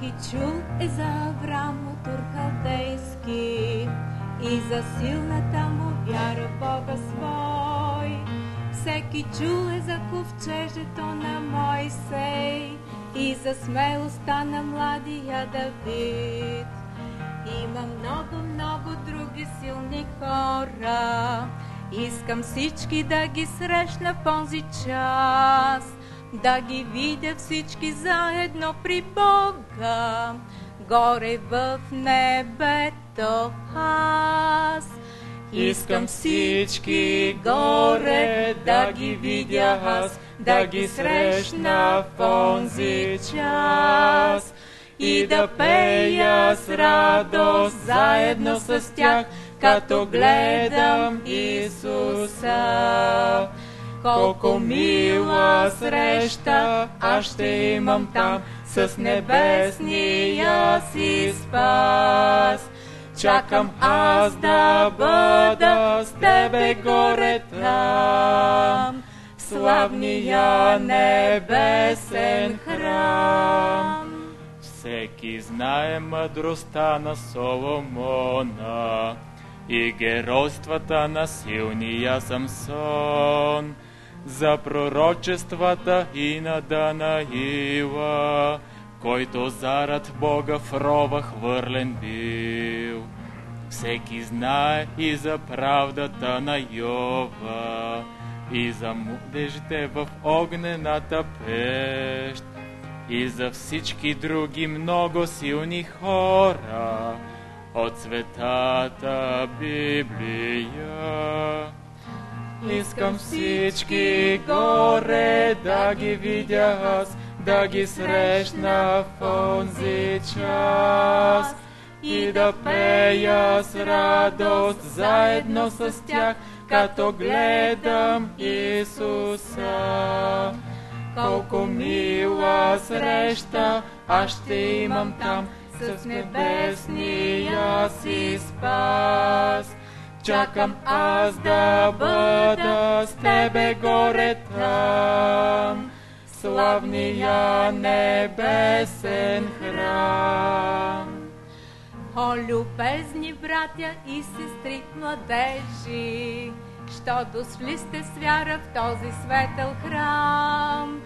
Всеки чул е за Авраам от Урхалдейски и за силната му вяра в Бога свой. Всеки чул е за ковчежето на Мойсей и за смелостта на младия Давид. Има много, много други силни хора. Искам всички да ги срещна в онзи час, да ги видя всички заедно при Бога, горе в небето аз. Искам всички горе да ги видя аз, да ги срещна в онзи час и да пея с радост заедно с тях, като гледам Исуса. Колко мила среща аз ще имам там с небесния си спас. Чакам аз да бъда с тебе горе там, славния небесен храм. Всеки знае мъдростта на Соломона и геройствата на силния Самсон, за пророчествата и на Данаила, който зарад Бога в рова хвърлен бил. Всеки знае и за правдата на Йова, и за мудежите в огнената пещ, и за всички други много силни хора от светата Библия. Искам всички горе да ги видя аз, да ги срещна в онзи час и да пея с радост заедно с тях, като гледам Исуса. Колко мила среща аз ще имам там с небесния си спас. Чакам аз да бъда с тебе горе там, славния небесен храм. О, любезни братя и сестри младежи, що дошли сте с вяра в този светъл храм.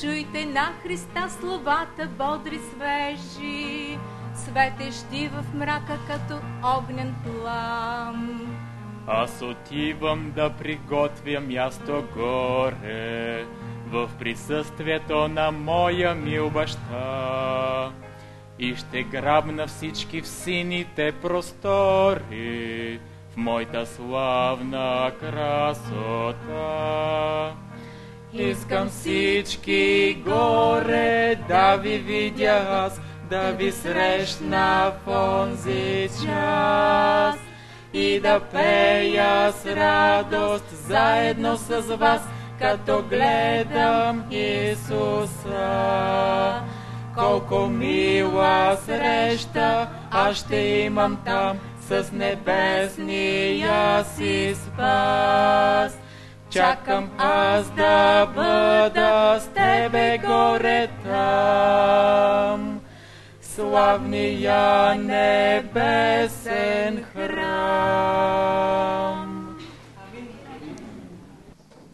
Чуйте на Христа словата бодри свежи, светещи в мрака като огнен плам. Аз отивам да приготвя място горе, в присъствието на моя мил баща. И ще грабна всички в сините простори, в моята славна красота. Искам всички горе да ви видя аз, да ви срещна в онзи час и да пея с радост заедно с вас, като гледам Исуса. Колко мила среща аз ще имам там с небесния си спас. Чакам аз да бъда с тебе горе там, славния небесен.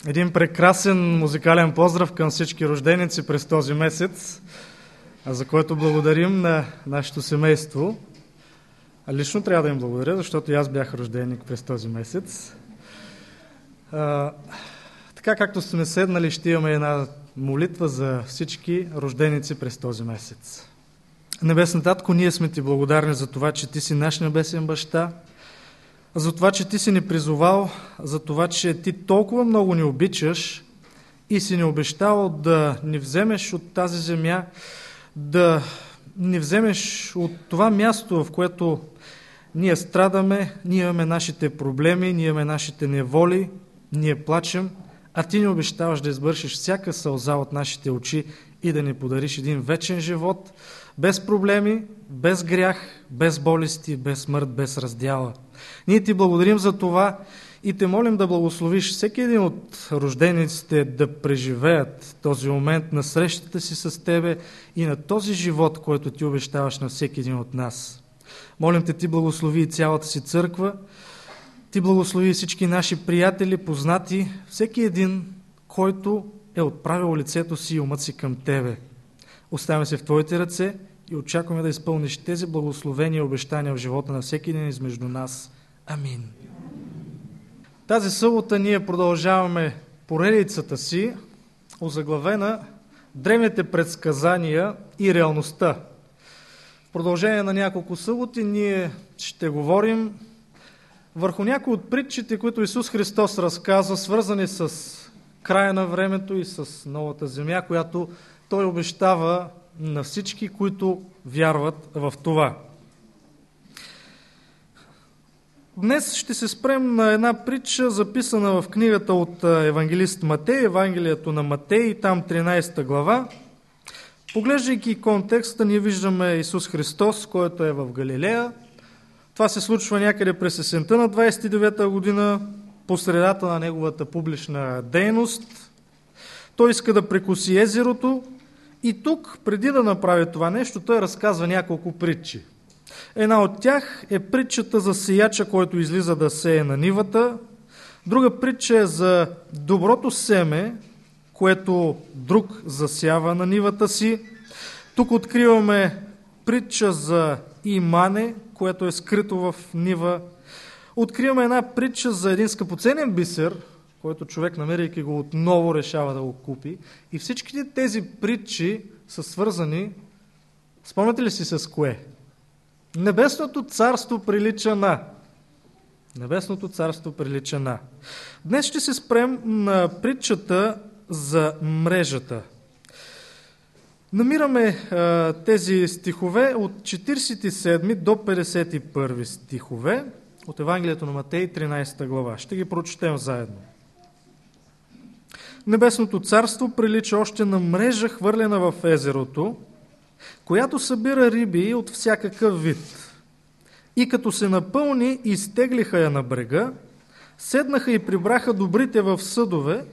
Един прекрасен музикален поздрав към всички рожденици през този месец, за което благодарим на нашето семейство. Лично трябва да им благодаря, защото и аз бях рожденик през този месец. Така както сме седнали, ще имаме една молитва за всички рожденици през този месец. Небесна Татко, ние сме ти благодарни за това, че ти си наш небесен баща, за това, че ти си ни призовал, за това, че ти толкова много ни обичаш и си ни обещал да ни вземеш от тази земя, да ни вземеш от това място, в което ние страдаме, ние имаме нашите проблеми, ние имаме нашите неволи, ние плачем, а ти ни обещаваш да избършиш всяка сълза от нашите очи и да ни подариш един вечен живот, без проблеми, без грях, без болести, без смърт, без раздяла. Ние ти благодарим за това И те молим да благословиш всеки един от рождениците да преживеят този момент на срещата си с Тебе и на този живот, който Ти обещаваш на всеки един от нас. Молим Те, Ти благослови и цялата си църква, Ти благослови всички наши приятели, познати, всеки един, който е отправил лицето си и умът си към Тебе. Оставяме се в Твоите ръце и очакваме да изпълниш тези благословения и обещания в живота на всеки един измежду нас. Амин. Тази събота ние продължаваме поредицата си, озаглавена Древните предсказания и реалността. В продължение на няколко съботи ние ще говорим върху някои от притчите, които Исус Христос разказва, свързани с края на времето и с новата земя, която Той обещава на всички, които вярват в това. Днес ще се спрем на една притча, записана в книгата от евангелист Матей, Евангелието на Матей, там 13 глава. Поглеждайки контекста, ние виждаме Исус Христос, който е в Галилея. Това се случва някъде през есента на 29-та година, по средата на неговата публична дейност. Той иска да прекуси езерото и тук, преди да направи това нещо, той разказва няколко притчи. Една от тях е притчата за сияча, който излиза да сее на нивата. Друга притча е за доброто семе, което друг засява на нивата си. Тук откриваме притча за имане, което е скрито в нива. Откриваме една притча за един скъпоценен бисер, който човек, намеряйки го, отново решава да го купи. И всичките тези притчи са свързани, спомняте ли си с кое? Небесното царство прилича на. Небесното царство прилича на. Днес ще се спрем на притчата за мрежата. Намираме а, тези стихове от 47 до 51 стихове от Евангелието на Матей 13 глава. Ще ги прочетем заедно. Небесното царство прилича още на мрежа, хвърлена в езерото, която събира риби от всякакъв вид. И като се напълни, изтеглиха я на брега, седнаха и прибраха добрите в съдове,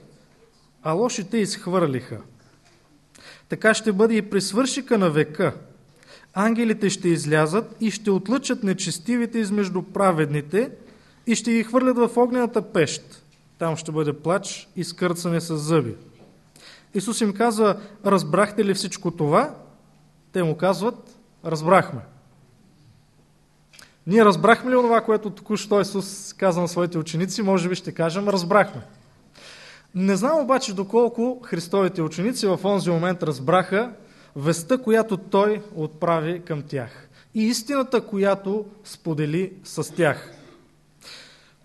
а лошите изхвърлиха. Така ще бъде и при свършика на века. Ангелите ще излязат и ще отлъчат нечестивите измежду праведните и ще ги хвърлят в огнената пещ. Там ще бъде плач и скърцане с зъби. Исус им казва, разбрахте ли всичко това? Те му казват, разбрахме. Ние разбрахме ли това, което току-що Исус каза на своите ученици? Може би ще кажем, разбрахме. Не знам обаче доколко Христовите ученици в онзи момент разбраха веста, която Той отправи към тях и истината, която сподели с тях.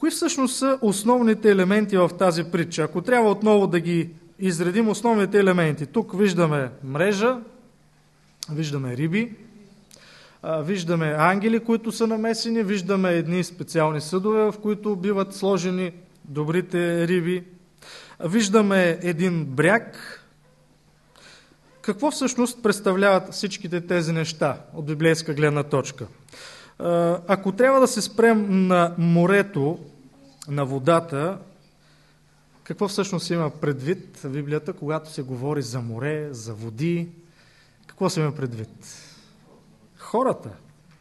Кои всъщност са основните елементи в тази притча? Ако трябва отново да ги изредим основните елементи. Тук виждаме мрежа, виждаме риби, виждаме ангели, които са намесени, виждаме едни специални съдове, в които биват сложени добрите риби, виждаме един бряг. Какво всъщност представляват всичките тези неща от библейска гледна точка? Ако трябва да се спрем на морето, на водата, какво всъщност има предвид в Библията, когато се говори за море, за води? Какво се има предвид? Хората,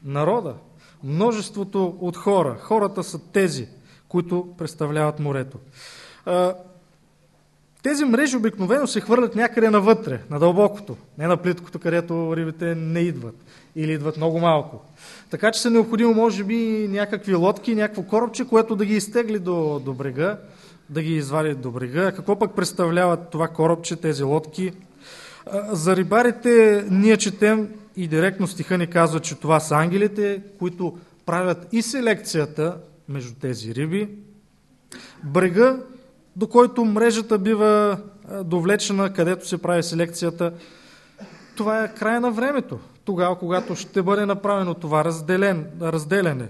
народа, множеството от хора. Хората са тези, които представляват морето. Тези мрежи обикновено се хвърлят някъде навътре, на дълбокото, не на плиткото, където рибите не идват или идват много малко. Така че са необходимо, може би, някакви лодки, някакво коробче, което да ги изтегли до, до брега, да ги извади до брега. Какво пък представляват това коробче, тези лодки? За рибарите ние четем и директно стиха ни казва, че това са ангелите, които правят и селекцията между тези риби. Брега, до който мрежата бива довлечена, където се прави селекцията, това е края на времето тогава, когато ще бъде направено това разделен, разделяне.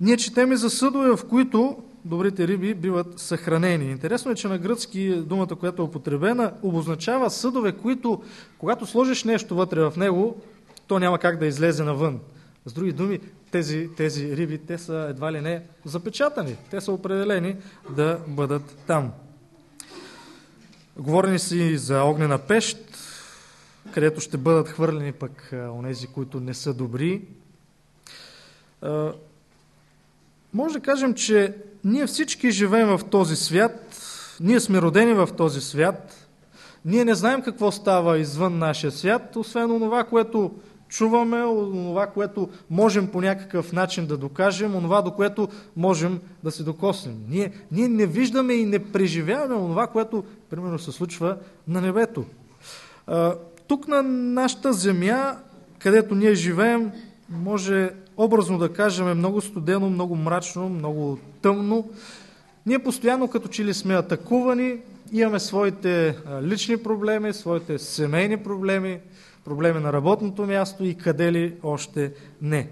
Ние четеме за съдове, в които добрите риби биват съхранени. Интересно е, че на гръцки думата, която е употребена, обозначава съдове, които, когато сложиш нещо вътре в него, то няма как да излезе навън. С други думи, тези, тези риби, те са едва ли не запечатани. Те са определени да бъдат там. Говорени си за огнена пещ, където ще бъдат хвърлени пък онези, които не са добри. Може да кажем, че ние всички живеем в този свят, ние сме родени в този свят, ние не знаем какво става извън нашия свят, освен онова, което чуваме, онова, което можем по някакъв начин да докажем, онова, до което можем да се докоснем. Ние, ние не виждаме и не преживяваме онова, което, примерно, се случва на небето. Тук на нашата земя, където ние живеем, може образно да кажем, много студено, много мрачно, много тъмно. Ние постоянно като че ли сме атакувани, имаме своите лични проблеми, своите семейни проблеми, проблеми на работното място и къде ли още не.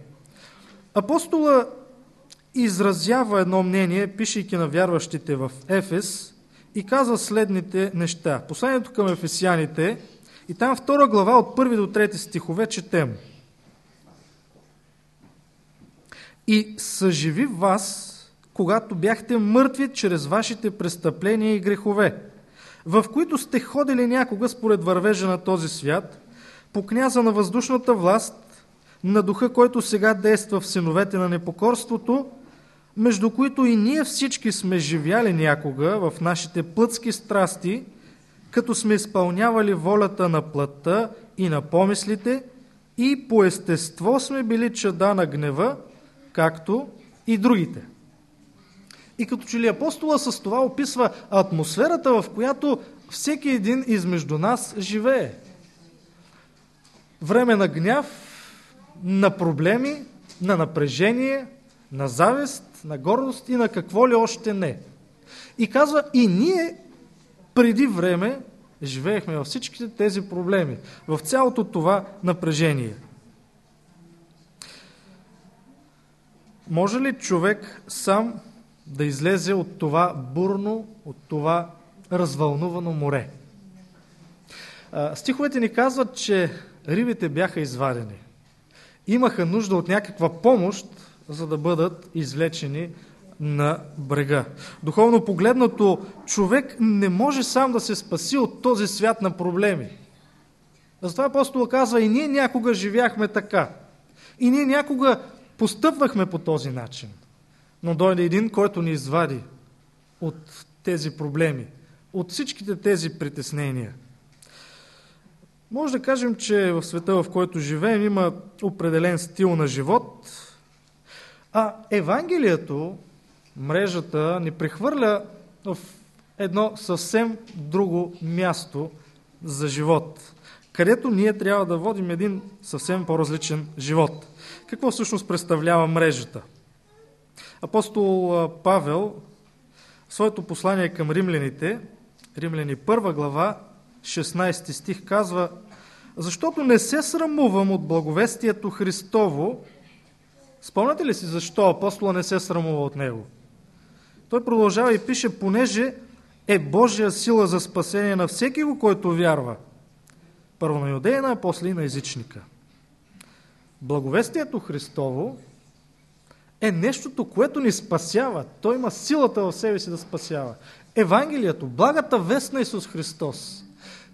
Апостола изразява едно мнение, пишейки на вярващите в Ефес и казва следните неща. Посланието към ефесяните и там втора глава от първи до трети стихове четем. И съживи вас, когато бяхте мъртви чрез вашите престъпления и грехове, в които сте ходили някога според вървежа на този свят, по княза на въздушната власт, на духа, който сега действа в синовете на непокорството, между които и ние всички сме живяли някога в нашите плътски страсти, като сме изпълнявали волята на плътта и на помислите, и по естество сме били чада на гнева, както и другите. И като че ли апостола с това описва атмосферата, в която всеки един измежду нас живее. Време на гняв, на проблеми, на напрежение, на завист, на гордост и на какво ли още не. И казва, и ние преди време живеехме във всичките тези проблеми, в цялото това напрежение. Може ли човек сам да излезе от това бурно, от това развълнувано море? Стиховете ни казват, че рибите бяха извадени. Имаха нужда от някаква помощ, за да бъдат извлечени на брега. Духовно погледнато, човек не може сам да се спаси от този свят на проблеми. Затова апостол казва, и ние някога живяхме така. И ние някога постъпвахме по този начин. Но дойде един, който ни извади от тези проблеми, от всичките тези притеснения. Може да кажем, че в света, в който живеем, има определен стил на живот, а Евангелието, мрежата, ни прехвърля в едно съвсем друго място за живот, където ние трябва да водим един съвсем по-различен живот. Какво всъщност представлява мрежата? Апостол Павел своето послание към римляните, римляни 1 глава, 16 стих казва Защото не се срамувам от благовестието Христово. Спомняте ли си защо апостола не се срамува от него? Той продължава и пише, понеже е Божия сила за спасение на всеки го, който вярва. Първо на юдеяна, а после и на езичника. Благовестието Христово е нещото, което ни спасява. Той има силата в себе си да спасява. Евангелието, благата вест на Исус Христос.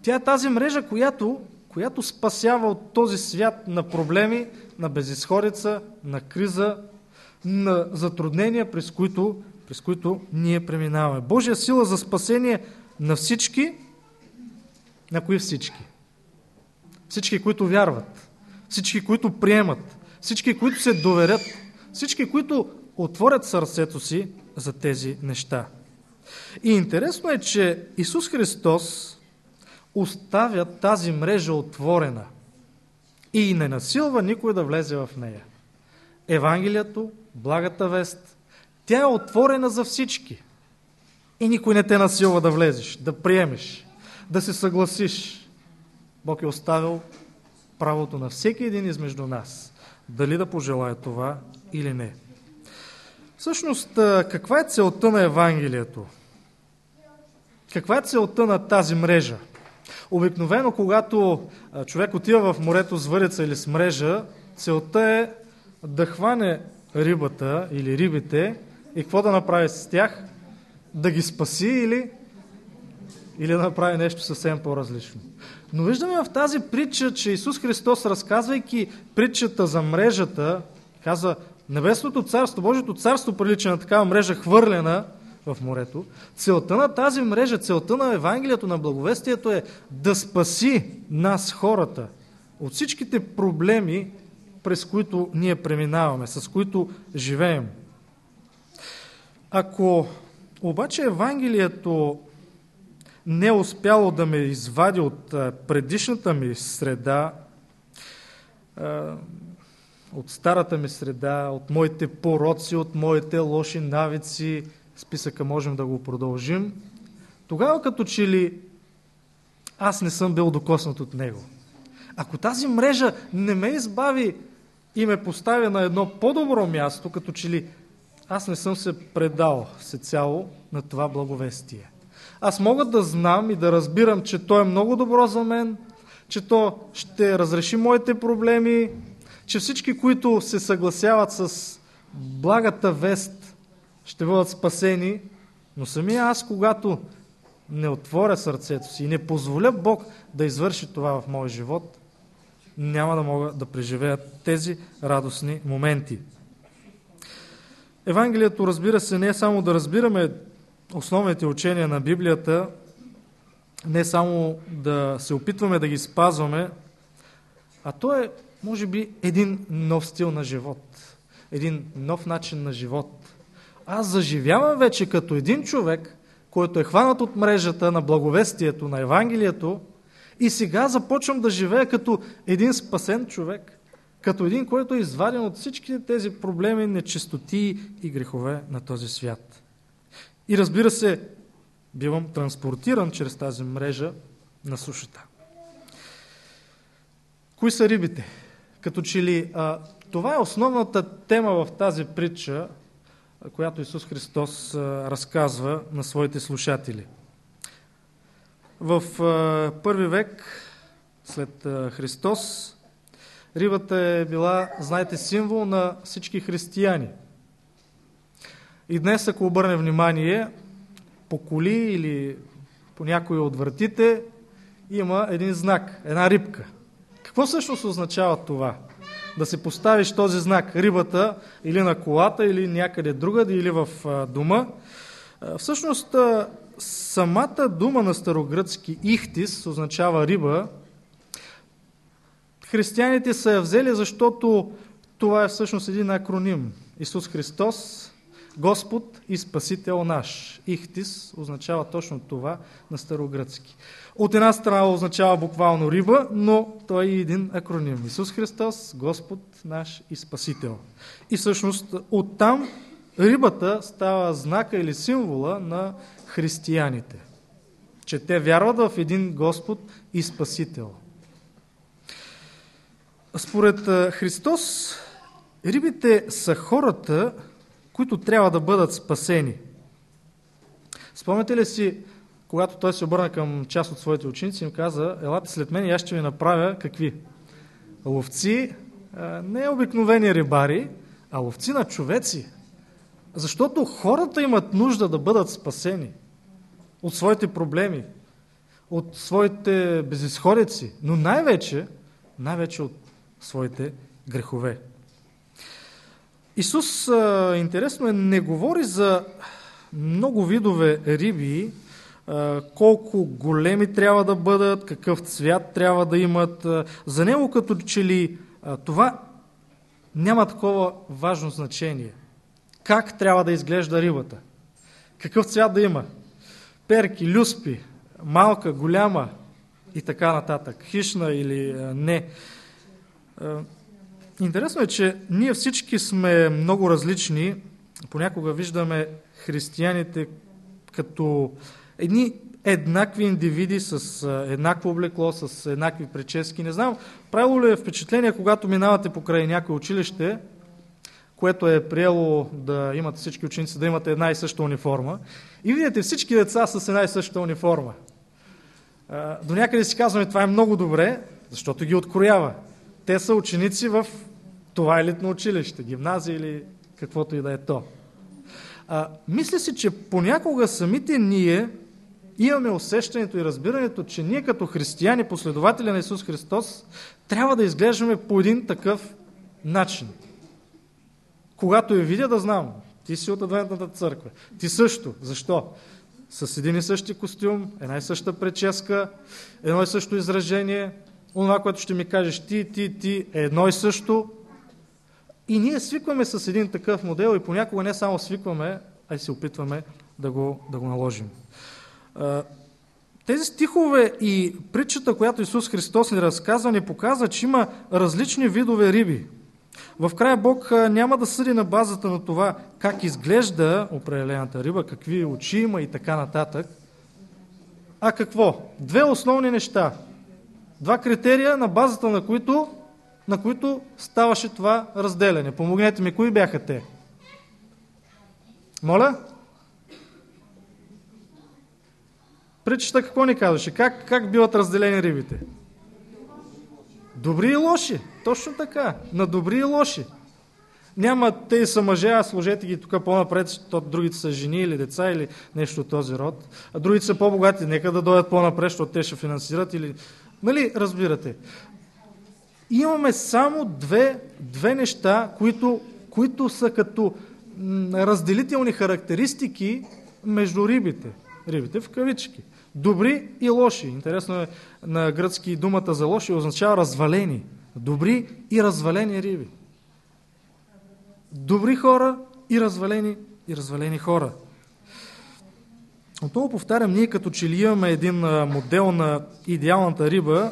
Тя е тази мрежа, която, която спасява от този свят на проблеми, на безисходица, на криза, на затруднения, през които, през които ние преминаваме. Божия сила за спасение на всички, на кои всички? Всички, които вярват, всички, които приемат, всички, които се доверят всички, които отворят сърцето си за тези неща. И интересно е, че Исус Христос оставя тази мрежа отворена и не насилва никой да влезе в нея. Евангелието, благата вест, тя е отворена за всички. И никой не те насилва да влезеш, да приемеш, да се съгласиш. Бог е оставил правото на всеки един измежду нас, дали да пожелая това или не. Всъщност, каква е целта на Евангелието? Каква е целта на тази мрежа? Обикновено, когато човек отива в морето с върица или с мрежа, целта е да хване рибата или рибите и какво да направи с тях? Да ги спаси или, или да направи нещо съвсем по-различно. Но виждаме в тази притча, че Исус Христос, разказвайки притчата за мрежата, казва, Небесното царство, Божието царство прилича на такава мрежа хвърлена в морето. Целта на тази мрежа, целта на Евангелието, на благовестието е да спаси нас, хората, от всичките проблеми, през които ние преминаваме, с които живеем. Ако обаче Евангелието не е успяло да ме извади от предишната ми среда, от старата ми среда, от моите пороци, от моите лоши навици, списъка можем да го продължим, тогава като че ли аз не съм бил докоснат от него. Ако тази мрежа не ме избави и ме поставя на едно по-добро място, като че ли аз не съм се предал всецяло на това благовестие. Аз мога да знам и да разбирам, че то е много добро за мен, че то ще разреши моите проблеми, че всички, които се съгласяват с благата вест, ще бъдат спасени, но самия аз, когато не отворя сърцето си и не позволя Бог да извърши това в моя живот, няма да мога да преживея тези радостни моменти. Евангелието, разбира се, не е само да разбираме основните учения на Библията, не само да се опитваме да ги спазваме, а то е, може би, един нов стил на живот, един нов начин на живот. Аз заживявам вече като един човек, който е хванат от мрежата на благовестието, на Евангелието, и сега започвам да живея като един спасен човек, като един, който е изваден от всички тези проблеми, нечистоти и грехове на този свят. И разбира се, бивам транспортиран чрез тази мрежа на сушата. Кои са рибите? Като че ли а, това е основната тема в тази притча, която Исус Христос разказва на своите слушатели. В първи век след Христос рибата е била, знаете, символ на всички християни. И днес, ако обърнем внимание, по коли или по някои от вратите има един знак, една рибка. Какво всъщност означава това? Да се поставиш този знак, рибата или на колата, или някъде другаде, или в дома. Всъщност, самата дума на старогръцки ихтис означава риба. Християните са я взели, защото това е всъщност един акроним. Исус Христос Господ и Спасител наш. Ихтис означава точно това на старогръцки. От една страна означава буквално риба, но той е един акроним. Исус Христос, Господ наш и Спасител. И всъщност оттам рибата става знака или символа на християните. Че те вярват в един Господ и Спасител. Според Христос, рибите са хората, които трябва да бъдат спасени. Спомняте ли си, когато той се обърна към част от своите ученици, им каза, елате след мен и аз ще ви направя какви? Ловци, не обикновени рибари, а ловци на човеци. Защото хората имат нужда да бъдат спасени от своите проблеми, от своите безисходици, но най-вече, най-вече от своите грехове. Исус, интересно е, не говори за много видове риби, колко големи трябва да бъдат, какъв цвят трябва да имат. За него като че ли това няма такова важно значение. Как трябва да изглежда рибата? Какъв цвят да има? Перки, люспи, малка, голяма и така нататък. Хищна или не. Интересно е, че ние всички сме много различни. Понякога виждаме християните като едни еднакви индивиди с еднакво облекло, с еднакви прически. Не знам, правило ли е впечатление, когато минавате покрай някое училище, което е приело да имат всички ученици да имат една и съща униформа, и видите всички деца с една и съща униформа. До някъде си казваме, това е много добре, защото ги откроява. Те са ученици в това елитно училище, гимназия или каквото и да е то. А, мисля си, че понякога самите ние имаме усещането и разбирането, че ние като християни, последователи на Исус Христос, трябва да изглеждаме по един такъв начин. Когато я видя, да знам, ти си от Адвентната църква. Ти също. Защо? С един и същи костюм, една и съща прическа, едно и също изражение, онова, което ще ми кажеш ти, ти, ти, е едно и също. И ние свикваме с един такъв модел и понякога не само свикваме, а и се опитваме да го, да го наложим. Тези стихове и притчата, която Исус Христос ни разказва, ни показва, че има различни видове риби. В края Бог няма да съди на базата на това как изглежда определената риба, какви очи има и така нататък. А какво? Две основни неща. Два критерия, на базата на които, на които ставаше това разделяне. Помогнете ми, кои бяха те? Моля? Причета какво ни казваше? Как, как биват разделени рибите? Добри и лоши. Точно така. На добри и лоши. Няма те са мъже, а сложете ги тук по-напред, защото другите са жени или деца или нещо от този род. А другите са по-богати, нека да дойдат по-напред, защото те ще финансират или... Нали, разбирате. Имаме само две, две неща, които, които са като разделителни характеристики между рибите. Рибите в кавички. Добри и лоши. Интересно е на гръцки думата за лоши означава развалени. Добри и развалени риби. Добри хора и развалени, и развалени хора. Отново повтарям, ние като че ли имаме един модел на идеалната риба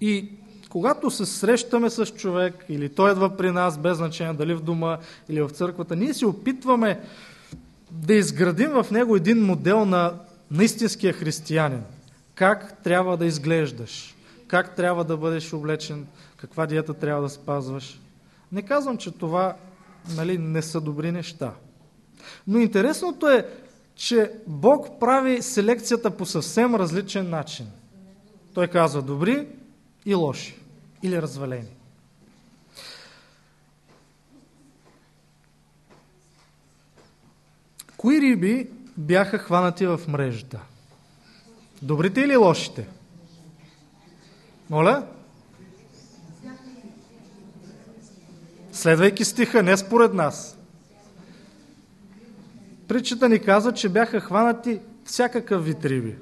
и когато се срещаме с човек или той идва при нас, без значение дали в дома или в църквата, ние се опитваме да изградим в него един модел на, на истинския християнин. Как трябва да изглеждаш, как трябва да бъдеш облечен, каква диета трябва да спазваш. Не казвам, че това нали, не са добри неща. Но интересното е, че Бог прави селекцията по съвсем различен начин. Той казва добри и лоши или развалени. Кои риби бяха хванати в мрежата? Добрите или лошите? Моля? Следвайки стиха, не според нас. Причата ни казва, че бяха хванати всякакъв вид риби.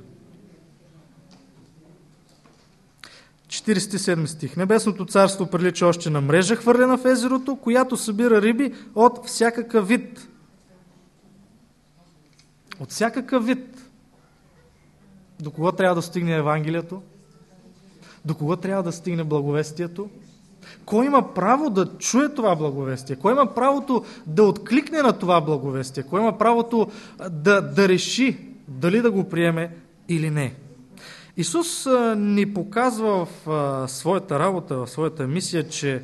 47 стих. Небесното царство прилича още на мрежа, хвърлена в езерото, която събира риби от всякакъв вид. От всякакъв вид. До кого трябва да стигне Евангелието? До кого трябва да стигне благовестието? Кой има право да чуе това благовестие? Кой има правото да откликне на това благовестие? Кой има правото да, да реши дали да го приеме или не? Исус ни показва в своята работа, в своята мисия, че,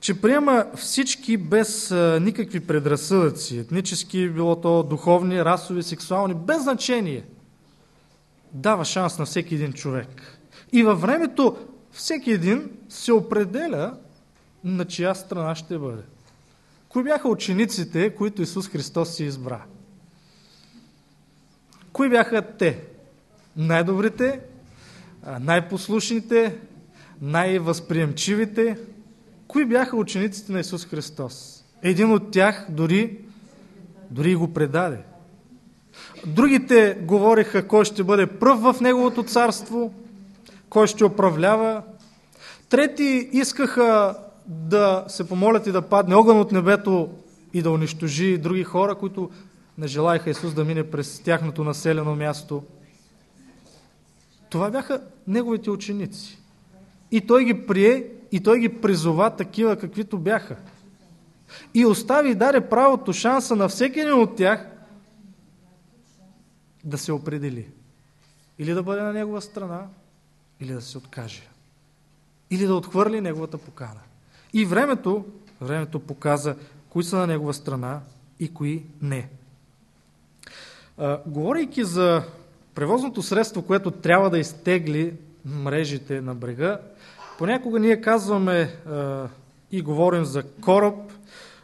че приема всички без никакви предразсъдъци, етнически, било то духовни, расови, сексуални, без значение. Дава шанс на всеки един човек. И във времето всеки един се определя на чия страна ще бъде. Кои бяха учениците, които Исус Христос си избра? Кои бяха те? Най-добрите, най-послушните, най-възприемчивите? Кои бяха учениците на Исус Христос? Един от тях дори, дори го предаде. Другите говориха кой ще бъде пръв в Неговото царство, кой ще управлява. Трети искаха да се помолят и да падне огън от небето и да унищожи други хора, които не желаяха Исус да мине през тяхното населено място. Това бяха неговите ученици. И той ги прие, и той ги призова такива, каквито бяха. И остави и даде правото, шанса на всеки един от тях да се определи. Или да бъде на негова страна, или да се откаже. Или да отхвърли неговата покана. И времето, времето показа кои са на негова страна и кои не. А, говорейки за превозното средство, което трябва да изтегли мрежите на брега, понякога ние казваме а, и говорим за кораб,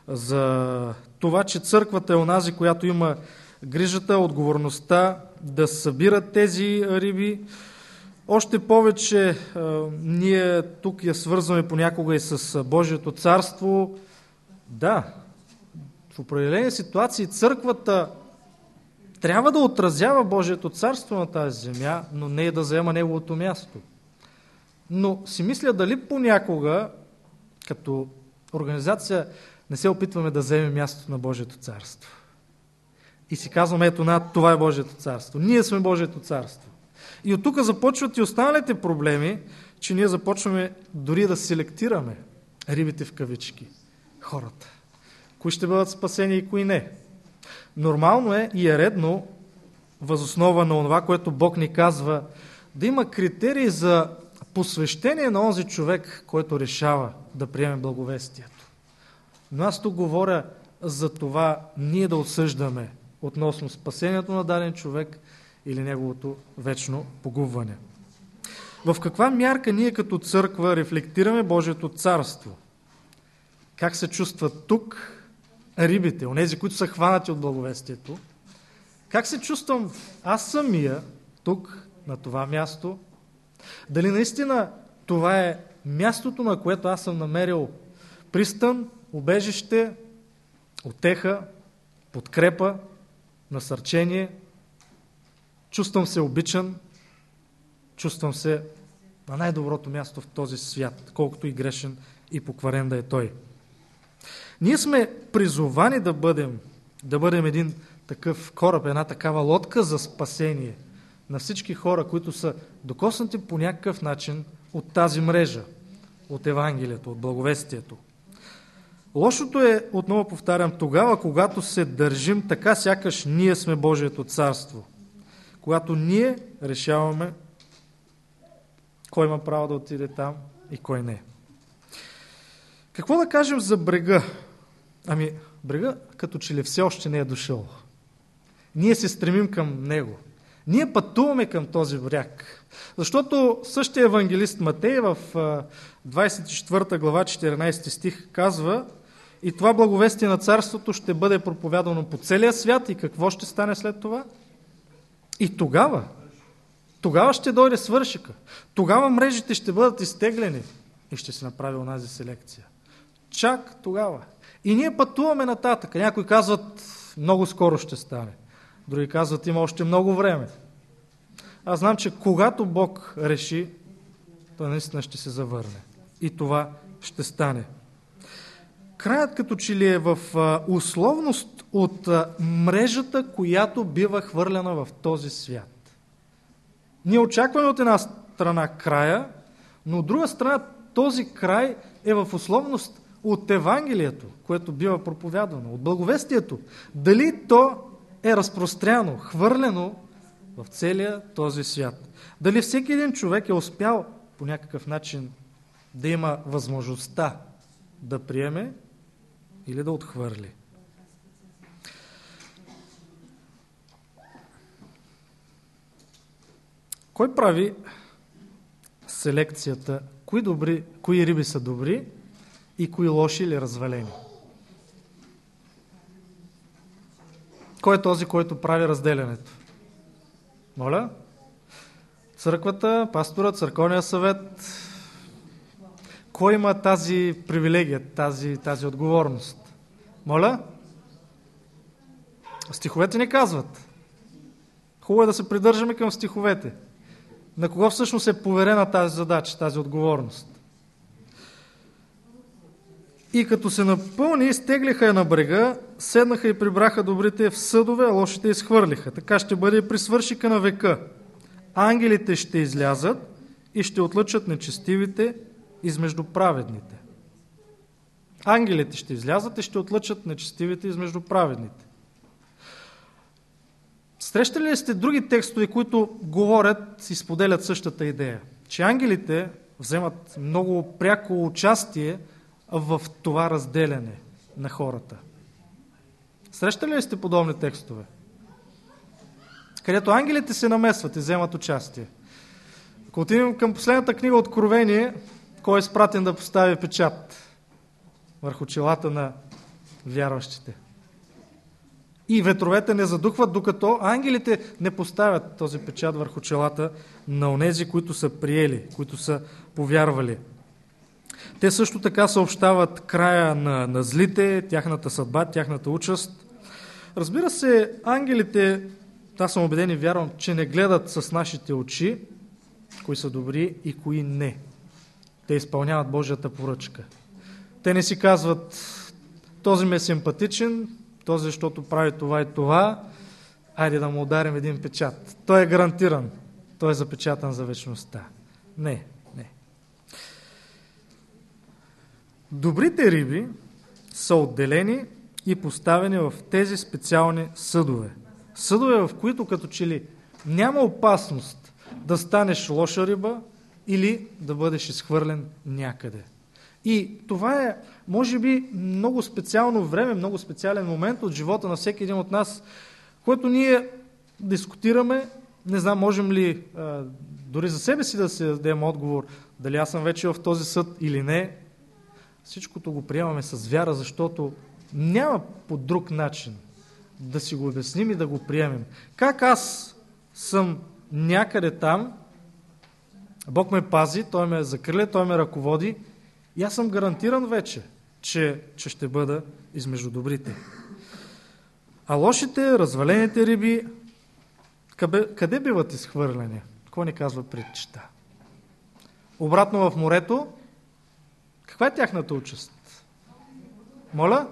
за това, че църквата е онази, която има грижата, отговорността да събира тези риби. Още повече ние тук я свързваме понякога и с Божието царство. Да, в определени ситуации църквата трябва да отразява Божието царство на тази земя, но не и да заема неговото място. Но си мисля дали понякога, като организация, не се опитваме да вземем мястото на Божието царство. И си казваме, ето над това е Божието царство. Ние сме Божието царство. И от тук започват и останалите проблеми, че ние започваме дори да селектираме рибите в кавички. Хората. Кои ще бъдат спасени и кои не. Нормално е и е редно, възоснова на това, което Бог ни казва, да има критерии за посвещение на онзи човек, който решава да приеме благовестието. Но аз тук говоря за това ние да осъждаме относно спасението на даден човек или неговото вечно погубване. В каква мярка ние като църква рефлектираме Божието царство? Как се чувстват тук рибите, онези, които са хванати от благовестието? Как се чувствам аз самия тук, на това място? Дали наистина това е мястото, на което аз съм намерил пристан, убежище, отеха, подкрепа, насърчение, чувствам се обичан, чувствам се на най-доброто място в този свят, колкото и грешен и покварен да е той. Ние сме призовани да бъдем, да бъдем един такъв кораб, една такава лодка за спасение на всички хора, които са докоснати по някакъв начин от тази мрежа, от Евангелието, от благовестието. Лошото е, отново повтарям, тогава, когато се държим така, сякаш ние сме Божието царство. Когато ние решаваме кой има право да отиде там и кой не. Какво да кажем за брега? Ами, брега като че ли все още не е дошъл. Ние се стремим към него. Ние пътуваме към този бряг. Защото същия евангелист Матей в 24 глава 14 стих казва, и това благовестие на царството ще бъде проповядано по целия свят и какво ще стане след това? И тогава, тогава ще дойде свършика. Тогава мрежите ще бъдат изтеглени и ще се направи онази селекция. Чак тогава. И ние пътуваме нататък. Някои казват, много скоро ще стане. Други казват, има още много време. Аз знам, че когато Бог реши, той наистина ще се завърне. И това ще стане краят като че ли е в условност от мрежата, която бива хвърлена в този свят. Ние очакваме от една страна края, но от друга страна този край е в условност от Евангелието, което бива проповядвано, от благовестието. Дали то е разпростряно, хвърлено в целия този свят. Дали всеки един човек е успял по някакъв начин да има възможността да приеме или да отхвърли. Кой прави селекцията? Кои, добри, кои риби са добри и кои лоши или развалени? Кой е този, който прави разделянето? Моля? Църквата, пастора, църковния съвет. Кой има тази привилегия, тази, тази отговорност? Моля? Стиховете ни казват. Хубаво е да се придържаме към стиховете. На кого всъщност е поверена тази задача, тази отговорност? И като се напълни, изтеглиха я на брега, седнаха и прибраха добрите в съдове, а лошите изхвърлиха. Така ще бъде при свършика на века. Ангелите ще излязат и ще отлъчат нечестивите измежду праведните. Ангелите ще излязат и ще отлъчат нечестивите измежду праведните. Срещали ли сте други текстове, които говорят и споделят същата идея? Че ангелите вземат много пряко участие в това разделяне на хората. Срещали ли сте подобни текстове? Където ангелите се намесват и вземат участие. Ако отидем към последната книга Откровение, кой е спратен да постави печат? върху челата на вярващите. И ветровете не задухват, докато ангелите не поставят този печат върху челата на онези, които са приели, които са повярвали. Те също така съобщават края на, на злите, тяхната съдба, тяхната участ. Разбира се, ангелите, аз съм убеден и вярвам, че не гледат с нашите очи, кои са добри и кои не. Те изпълняват Божията поръчка. Те не си казват, този ми е симпатичен, този, защото прави това и това, айде да му ударим един печат. Той е гарантиран. Той е запечатан за вечността. Не, не. Добрите риби са отделени и поставени в тези специални съдове. Съдове, в които като че ли няма опасност да станеш лоша риба или да бъдеш изхвърлен някъде. И това е, може би, много специално време, много специален момент от живота на всеки един от нас, който ние дискутираме. Не знам, можем ли дори за себе си да се дадем отговор, дали аз съм вече в този съд или не. Всичкото го приемаме с вяра, защото няма по друг начин да си го обясним и да го приемем. Как аз съм някъде там, Бог ме пази, Той ме закриля, Той ме ръководи и аз съм гарантиран вече, че, че ще бъда измежду добрите. А лошите, развалените риби, къде, биват изхвърлени? Какво ни казва притчета? Обратно в морето, каква е тяхната участ? Моля?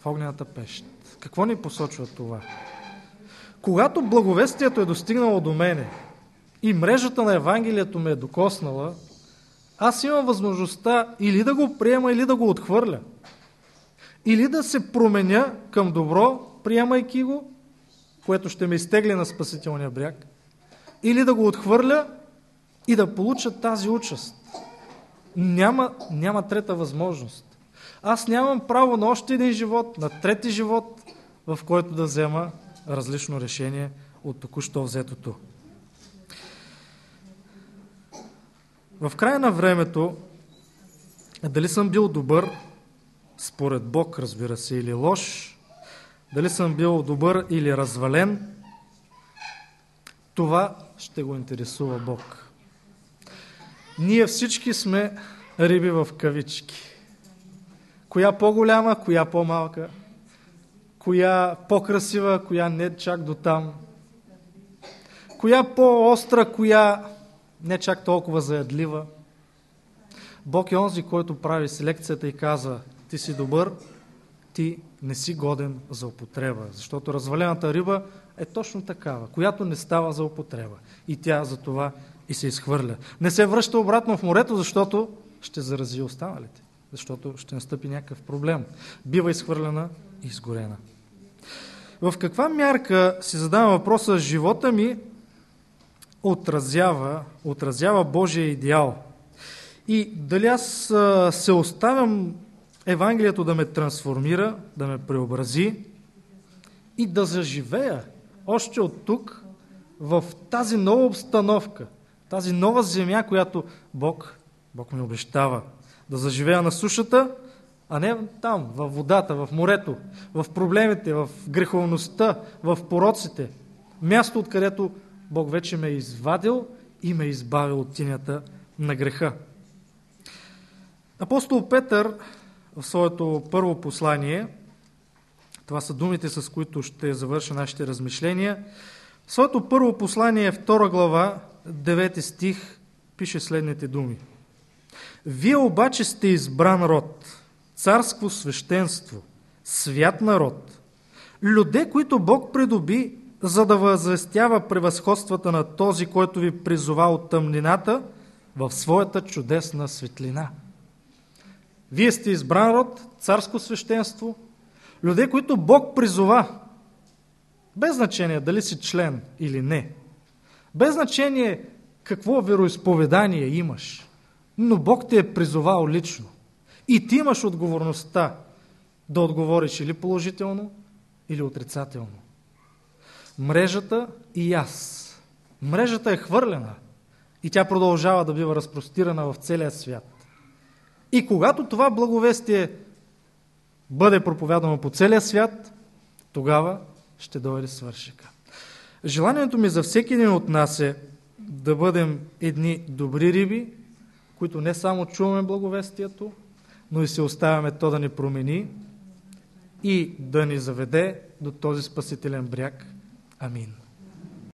В огнената пещ. Какво ни посочва това? Когато благовестието е достигнало до мене и мрежата на Евангелието ме е докоснала, аз имам възможността или да го приема, или да го отхвърля. Или да се променя към добро, приемайки го, което ще ме изтегли на спасителния бряг, или да го отхвърля и да получа тази участ. Няма, няма трета възможност. Аз нямам право на още един живот, на трети живот, в който да взема различно решение от току-що взетото. В края на времето, дали съм бил добър, според Бог, разбира се, или лош, дали съм бил добър или развален, това ще го интересува Бог. Ние всички сме риби в кавички. Коя по-голяма, коя по-малка, коя по-красива, коя не чак до там, коя по-остра, коя не чак толкова заядлива. Бог е онзи, който прави селекцията и казва, ти си добър, ти не си годен за употреба. Защото развалената риба е точно такава, която не става за употреба. И тя за това и се изхвърля. Не се връща обратно в морето, защото ще зарази останалите. Защото ще настъпи някакъв проблем. Бива изхвърлена и изгорена. В каква мярка си задавам въпроса, живота ми отразява, отразява Божия идеал. И дали аз се оставям Евангелието да ме трансформира, да ме преобрази и да заживея още от тук в тази нова обстановка, тази нова земя, която Бог, Бог ми обещава. Да заживея на сушата, а не там, във водата, в морето, в проблемите, в греховността, в пороците. Място, откъдето Бог вече ме е извадил и ме е избавил от тинята на греха. Апостол Петър в своето първо послание, това са думите, с които ще завърша нашите размишления, в своето първо послание, втора глава, 9 стих, пише следните думи. Вие обаче сте избран род, царско свещенство, свят народ, люде, които Бог придоби за да възвестява превъзходствата на този, който ви призова от тъмнината в своята чудесна светлина. Вие сте избран род, царско свещенство, люди, които Бог призова, без значение дали си член или не, без значение какво вероисповедание имаш, но Бог те е призовал лично. И ти имаш отговорността да отговориш или положително, или отрицателно мрежата и аз. Мрежата е хвърлена и тя продължава да бива разпростирана в целия свят. И когато това благовестие бъде проповядано по целия свят, тогава ще дойде свършика. Желанието ми за всеки един от нас е да бъдем едни добри риби, които не само чуваме благовестието, но и се оставяме то да ни промени и да ни заведе до този спасителен бряг. Амин.